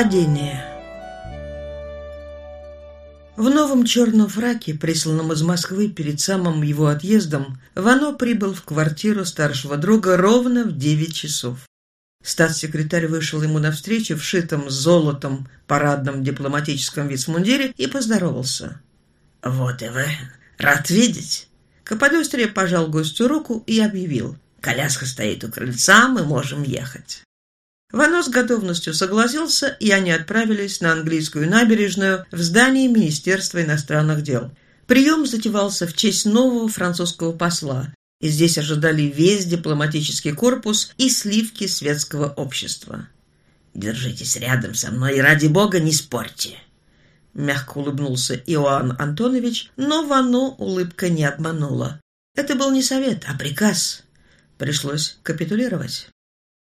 Нападение. В новом черном фраке, присланном из Москвы перед самым его отъездом, Вано прибыл в квартиру старшего друга ровно в девять часов. Статс-секретарь вышел ему навстречу в шитом золотом парадном дипломатическом вицмундире и поздоровался. «Вот и вы. Рад видеть». Каподострия пожал гостю руку и объявил. «Коляска стоит у крыльца, мы можем ехать». Вано с готовностью согласился, и они отправились на английскую набережную в здании Министерства иностранных дел. Прием затевался в честь нового французского посла, и здесь ожидали весь дипломатический корпус и сливки светского общества. «Держитесь рядом со мной и, ради бога, не спорьте!» Мягко улыбнулся Иоанн Антонович, но Вано улыбка не обманула. Это был не совет, а приказ. Пришлось капитулировать.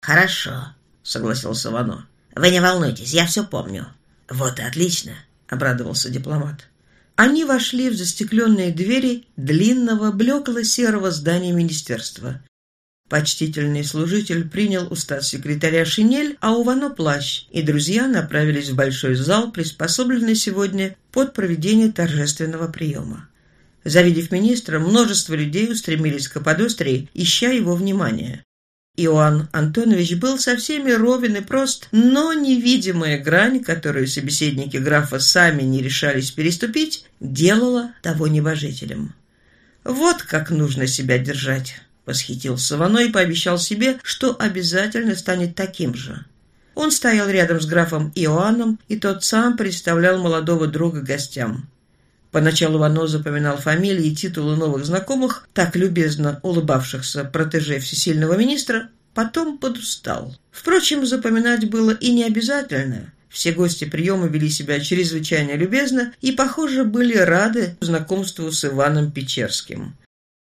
«Хорошо», согласился Вано. «Вы не волнуйтесь, я все помню». «Вот и отлично», — обрадовался дипломат. Они вошли в застекленные двери длинного блекло-серого здания министерства. Почтительный служитель принял у статс-секретаря шинель, а у Вано плащ, и друзья направились в большой зал, приспособленный сегодня под проведение торжественного приема. Завидев министра, множество людей устремились к Каппадострии, ища его внимания. Иоанн Антонович был со всеми ровен и прост, но невидимая грань, которую собеседники графа сами не решались переступить, делала того небожителем. «Вот как нужно себя держать», — восхитился Вано и пообещал себе, что обязательно станет таким же. Он стоял рядом с графом Иоанном, и тот сам представлял молодого друга гостям. Поначалу Вано запоминал фамилии и титулы новых знакомых, так любезно улыбавшихся протеже всесильного министра, потом подустал. Впрочем, запоминать было и не обязательно. Все гости приема вели себя чрезвычайно любезно и, похоже, были рады знакомству с Иваном Печерским.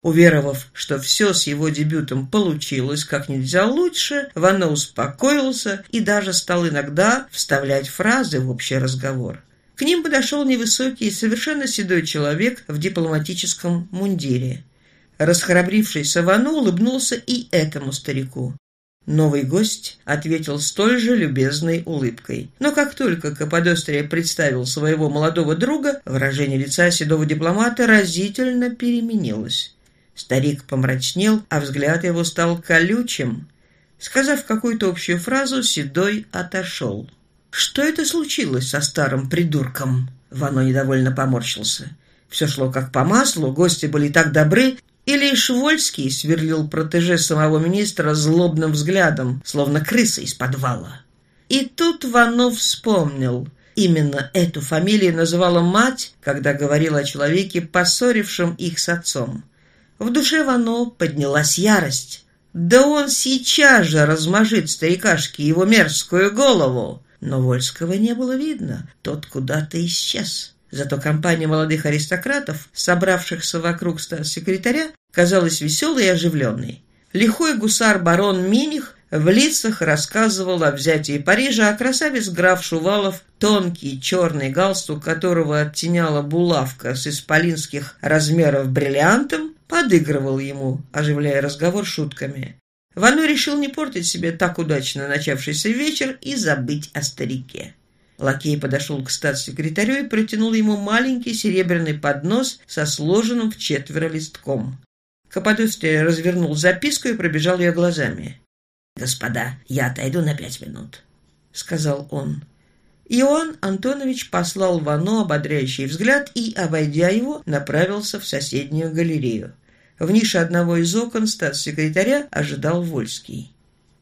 Уверовав, что все с его дебютом получилось как нельзя лучше, Вано успокоился и даже стал иногда вставлять фразы в общий разговор. К ним подошел невысокий и совершенно седой человек в дипломатическом мундире. Расхрабрившийся Вану улыбнулся и этому старику. Новый гость ответил столь же любезной улыбкой. Но как только Каподострия представил своего молодого друга, выражение лица седого дипломата разительно переменилось. Старик помрачнел, а взгляд его стал колючим. Сказав какую-то общую фразу, Седой отошел. Что это случилось со старым придурком? Вано недовольно поморщился. Все шло как по маслу, гости были так добры, и лишь сверлил протеже самого министра злобным взглядом, словно крыса из подвала. И тут Вано вспомнил. Именно эту фамилию называла мать, когда говорила о человеке, поссорившем их с отцом. В душе Вано поднялась ярость. Да он сейчас же размажит старикашке его мерзкую голову но Вольского не было видно, тот куда-то исчез. Зато компания молодых аристократов, собравшихся вокруг секретаря, казалась веселой и оживленной. Лихой гусар-барон Миних в лицах рассказывал о взятии Парижа, а красавец граф Шувалов, тонкий черный галстук которого оттеняла булавка с исполинских размеров бриллиантом, подыгрывал ему, оживляя разговор шутками. Вано решил не портить себе так удачно начавшийся вечер и забыть о старике. Лакей подошел к статс-секретарю и протянул ему маленький серебряный поднос со сложенным в четверо листком. Каподострия развернул записку и пробежал ее глазами. «Господа, я отойду на пять минут», — сказал он. Иоанн Антонович послал Вано ободряющий взгляд и, обойдя его, направился в соседнюю галерею. В нише одного из окон статс-секретаря ожидал Вольский.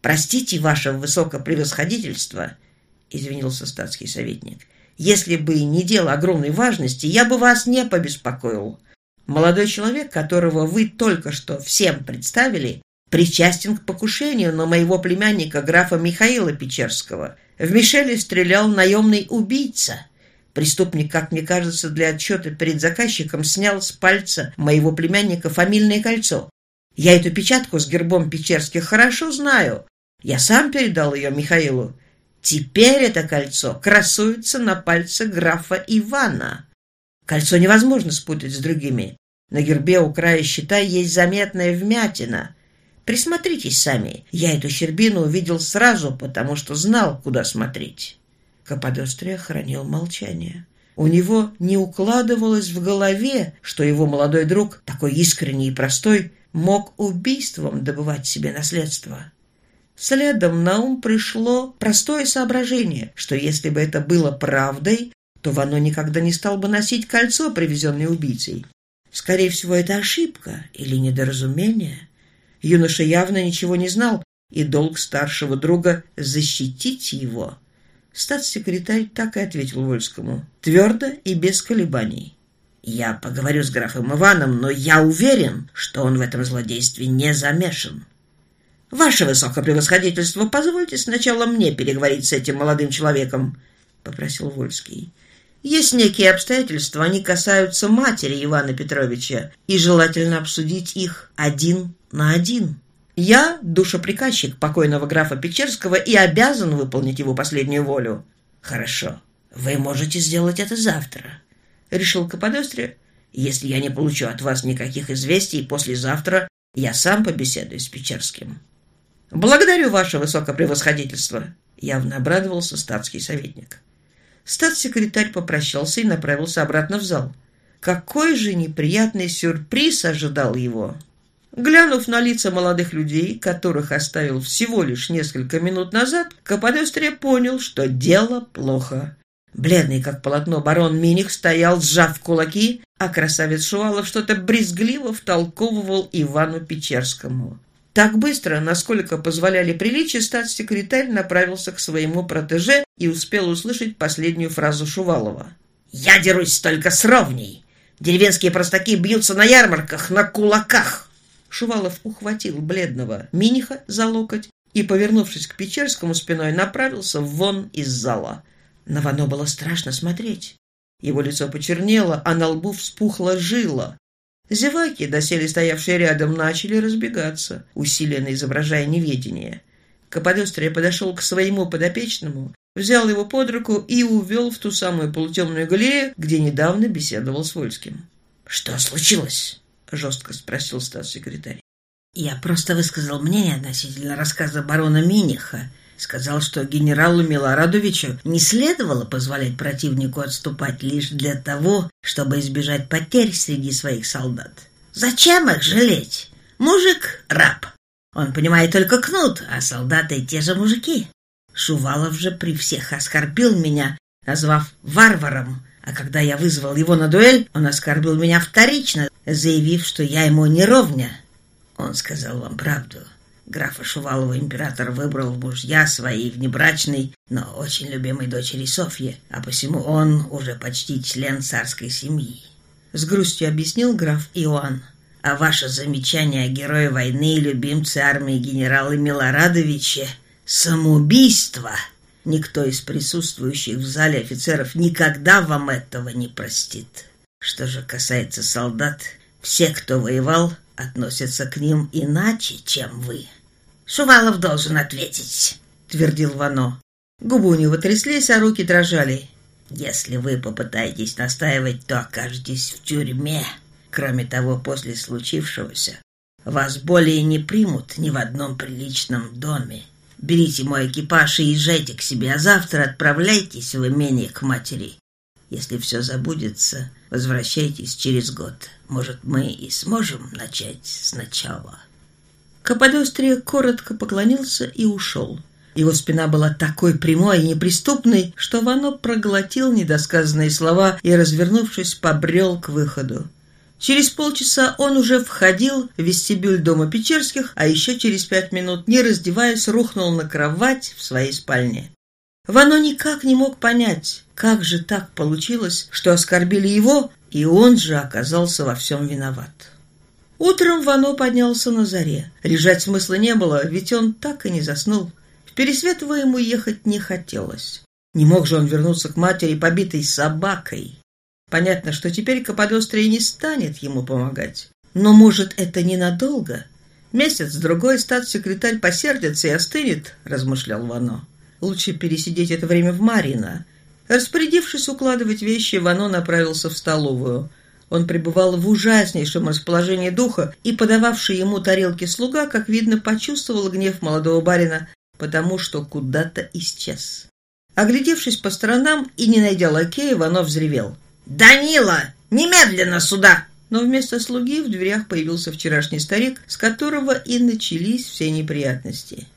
«Простите, ваше высокопревосходительство», — извинился статский советник. «Если бы не дело огромной важности, я бы вас не побеспокоил. Молодой человек, которого вы только что всем представили, причастен к покушению на моего племянника графа Михаила Печерского. В Мишеле стрелял наемный убийца». Преступник, как мне кажется, для отчета перед заказчиком снял с пальца моего племянника фамильное кольцо. Я эту печатку с гербом Печерских хорошо знаю. Я сам передал ее Михаилу. Теперь это кольцо красуется на пальце графа Ивана. Кольцо невозможно спутать с другими. На гербе у края щита есть заметная вмятина. Присмотритесь сами. Я эту щербину увидел сразу, потому что знал, куда смотреть. Каподострия хранил молчание. У него не укладывалось в голове, что его молодой друг, такой искренний и простой, мог убийством добывать себе наследство. Следом на ум пришло простое соображение, что если бы это было правдой, то Вано никогда не стал бы носить кольцо, привезенное убийцей. Скорее всего, это ошибка или недоразумение. Юноша явно ничего не знал, и долг старшего друга — защитить его. Статс-секретарь так и ответил Вольскому, твердо и без колебаний. «Я поговорю с графом Иваном, но я уверен, что он в этом злодействе не замешан. Ваше высокопревосходительство, позвольте сначала мне переговорить с этим молодым человеком», — попросил Вольский. Есть некие обстоятельства, они касаются матери Ивана Петровича, и желательно обсудить их один на один. Я душеприказчик покойного графа Печерского и обязан выполнить его последнюю волю. Хорошо, вы можете сделать это завтра, решил Каподострия. Если я не получу от вас никаких известий, послезавтра я сам побеседую с Печерским. Благодарю ваше высокопревосходительство, явно обрадовался статский советник. Статс-секретарь попрощался и направился обратно в зал. Какой же неприятный сюрприз ожидал его! Глянув на лица молодых людей, которых оставил всего лишь несколько минут назад, Каподострия понял, что дело плохо. Бледный, как полотно, барон Миних стоял, сжав кулаки, а красавец Шувалов что-то брезгливо втолковывал Ивану Печерскому. Так быстро, насколько позволяли приличия, статс-секретарь направился к своему протеже и успел услышать последнюю фразу Шувалова. «Я дерусь только с ровней. Деревенские простаки бьются на ярмарках на кулаках». Шувалов ухватил бледного Миниха за локоть и, повернувшись к Печерскому спиной, направился вон из зала. На Вано было страшно смотреть. Его лицо почернело, а на лбу вспухла жила. Зеваки, доселе стоявшие рядом, начали разбегаться, усиленно изображая неведение. Каподострия подошел к своему подопечному, взял его под руку и увел в ту самую полутемную галерею, где недавно беседовал с Вольским. «Что случилось?» — жестко спросил статс-секретарь. «Я просто высказал мнение относительно рассказа барона Миниха сказал, что генералу Милорадовичу не следовало позволять противнику отступать лишь для того, чтобы избежать потерь среди своих солдат. Зачем их жалеть? Мужик — раб. Он понимает только кнут, а солдаты — те же мужики. Шувалов же при всех оскорбил меня, назвав варваром, а когда я вызвал его на дуэль, он оскорбил меня вторично, заявив, что я ему не ровня. Он сказал вам правду. Графа Шувалова император выбрал в мужья своей внебрачной, но очень любимой дочери Софьи, а посему он уже почти член царской семьи. С грустью объяснил граф Иоанн. А ваше замечание о герое войны и любимце армии генерала Милорадовича — самоубийство. Никто из присутствующих в зале офицеров никогда вам этого не простит. Что же касается солдат, все, кто воевал, относятся к ним иначе, чем вы. Шувалов должен ответить», — твердил Вано. Губы у него тряслись, а руки дрожали. «Если вы попытаетесь настаивать, то окажетесь в тюрьме. Кроме того, после случившегося вас более не примут ни в одном приличном доме. Берите мой экипаж и езжайте к себе, а завтра отправляйтесь в имение к матери. Если все забудется, возвращайтесь через год. Может, мы и сможем начать сначала». Каподострия коротко поклонился и ушел. Его спина была такой прямой и неприступной, что Вано проглотил недосказанные слова и, развернувшись, побрел к выходу. Через полчаса он уже входил в вестибюль дома Печерских, а еще через пять минут, не раздеваясь, рухнул на кровать в своей спальне. Вано никак не мог понять, как же так получилось, что оскорбили его, и он же оказался во всем виноват. Утром Вано поднялся на заре. Лежать смысла не было, ведь он так и не заснул. В Пересветово ему ехать не хотелось. Не мог же он вернуться к матери, побитой собакой. Понятно, что теперь Каподострия не станет ему помогать. Но, может, это ненадолго? Месяц-другой статс-секретарь посердится и остынет, размышлял Вано. Лучше пересидеть это время в Марина. Распорядившись укладывать вещи, Вано направился в столовую. Он пребывал в ужаснейшем расположении духа, и подававший ему тарелки слуга, как видно, почувствовал гнев молодого барина, потому что куда-то исчез. Оглядевшись по сторонам и не найдя лакея, Иванов взревел. «Данила! Немедленно сюда!» Но вместо слуги в дверях появился вчерашний старик, с которого и начались все неприятности.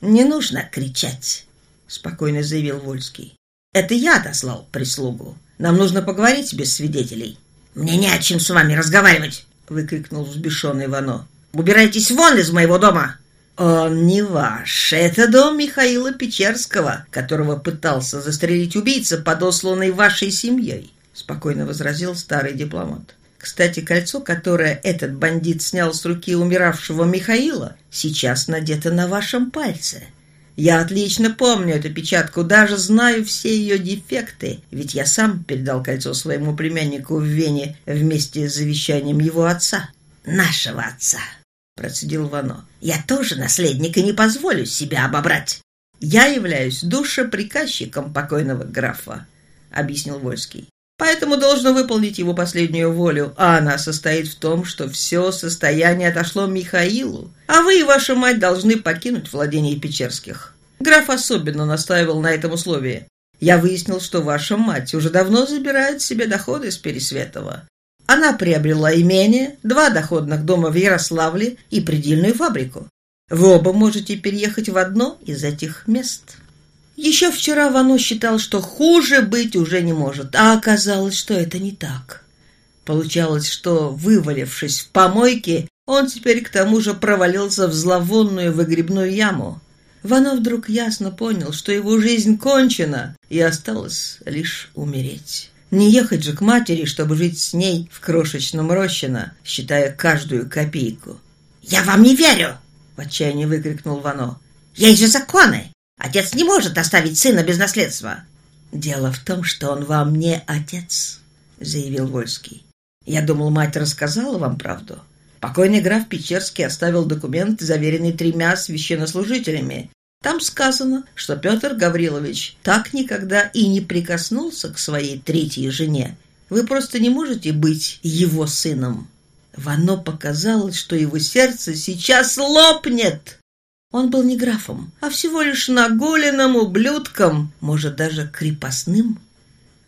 «Не нужно кричать», — спокойно заявил Вольский. «Это я отослал прислугу. Нам нужно поговорить без свидетелей». «Мне не о чем с вами разговаривать!» — выкрикнул взбешенный Вано. «Убирайтесь вон из моего дома!» «Он не ваш. Это дом Михаила Печерского, которого пытался застрелить убийца, подосланный вашей семьей», — спокойно возразил старый дипломат. «Кстати, кольцо, которое этот бандит снял с руки умиравшего Михаила, сейчас надето на вашем пальце. Я отлично помню эту печатку, даже знаю все ее дефекты, ведь я сам передал кольцо своему племяннику в Вене вместе с завещанием его отца, нашего отца» процедил Вано. «Я тоже наследник и не позволю себя обобрать. Я являюсь душеприказчиком покойного графа», — объяснил Вольский. «Поэтому должен выполнить его последнюю волю, а она состоит в том, что все состояние отошло Михаилу, а вы и ваша мать должны покинуть владение Печерских». Граф особенно настаивал на этом условии. Я выяснил, что ваша мать уже давно забирает себе доходы с Пересветова. Она приобрела имение, два доходных дома в Ярославле и предельную фабрику. Вы оба можете переехать в одно из этих мест. Еще вчера Вано считал, что хуже быть уже не может, а оказалось, что это не так. Получалось, что, вывалившись в помойке, он теперь к тому же провалился в зловонную выгребную яму. Вано вдруг ясно понял, что его жизнь кончена, и осталось лишь умереть. Не ехать же к матери, чтобы жить с ней в крошечном Рощино, считая каждую копейку. «Я вам не верю!» — в отчаянии выкрикнул Вано. «Есть же законы! Отец не может оставить сына без наследства!» «Дело в том, что он вам не отец», — заявил Вольский. «Я думал, мать рассказала вам правду. Покойный граф Печерский оставил документ, заверенный тремя священнослужителями, там сказано, что Петр Гаврилович так никогда и не прикоснулся к своей третьей жене. Вы просто не можете быть его сыном. Вано показалось, что его сердце сейчас лопнет. Он был не графом, а всего лишь наголенным ублюдком, может, даже крепостным.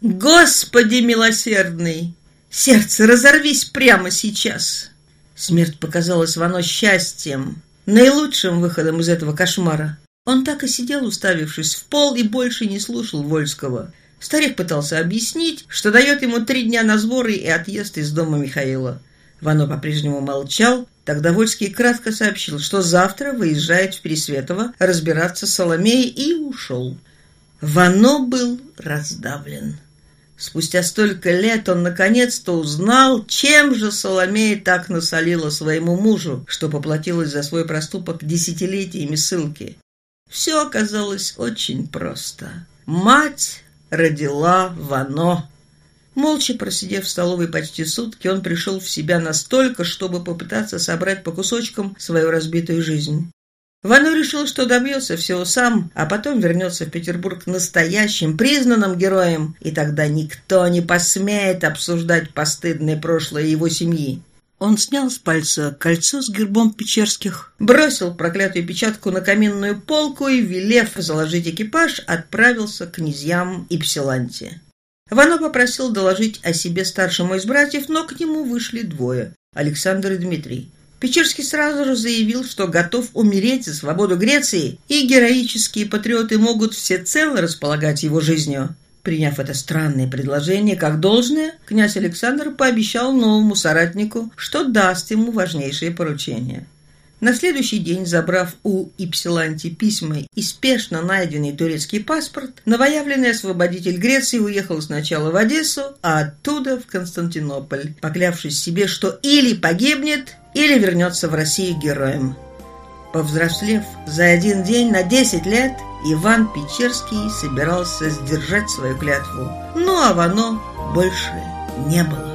Господи милосердный! Сердце, разорвись прямо сейчас! Смерть показалась Вано счастьем, наилучшим выходом из этого кошмара. Он так и сидел, уставившись в пол, и больше не слушал Вольского. Старик пытался объяснить, что дает ему три дня на сборы и отъезд из дома Михаила. Вано по-прежнему молчал. Тогда Вольский кратко сообщил, что завтра выезжает в Пересветово разбираться с Соломеей и ушел. Вано был раздавлен. Спустя столько лет он наконец-то узнал, чем же Соломея так насолила своему мужу, что поплатилась за свой проступок десятилетиями ссылки. Все оказалось очень просто. Мать родила Вано. Молча просидев в столовой почти сутки, он пришел в себя настолько, чтобы попытаться собрать по кусочкам свою разбитую жизнь. Вано решил, что добьется всего сам, а потом вернется в Петербург настоящим, признанным героем, и тогда никто не посмеет обсуждать постыдное прошлое его семьи. Он снял с пальца кольцо с гербом Печерских, бросил проклятую печатку на каминную полку и, велев заложить экипаж, отправился к князьям Ипсиланте. Вано попросил доложить о себе старшему из братьев, но к нему вышли двое – Александр и Дмитрий. Печерский сразу же заявил, что готов умереть за свободу Греции, и героические патриоты могут всецело располагать его жизнью. Приняв это странное предложение как должное, князь Александр пообещал новому соратнику, что даст ему важнейшее поручение. На следующий день, забрав у Ипсиланти письма и спешно найденный турецкий паспорт, новоявленный освободитель Греции уехал сначала в Одессу, а оттуда в Константинополь, поклявшись себе, что или погибнет, или вернется в Россию героем. Повзрослев за один день на 10 лет, Иван Печерский собирался сдержать свою клятву. Ну, а Вано больше не было.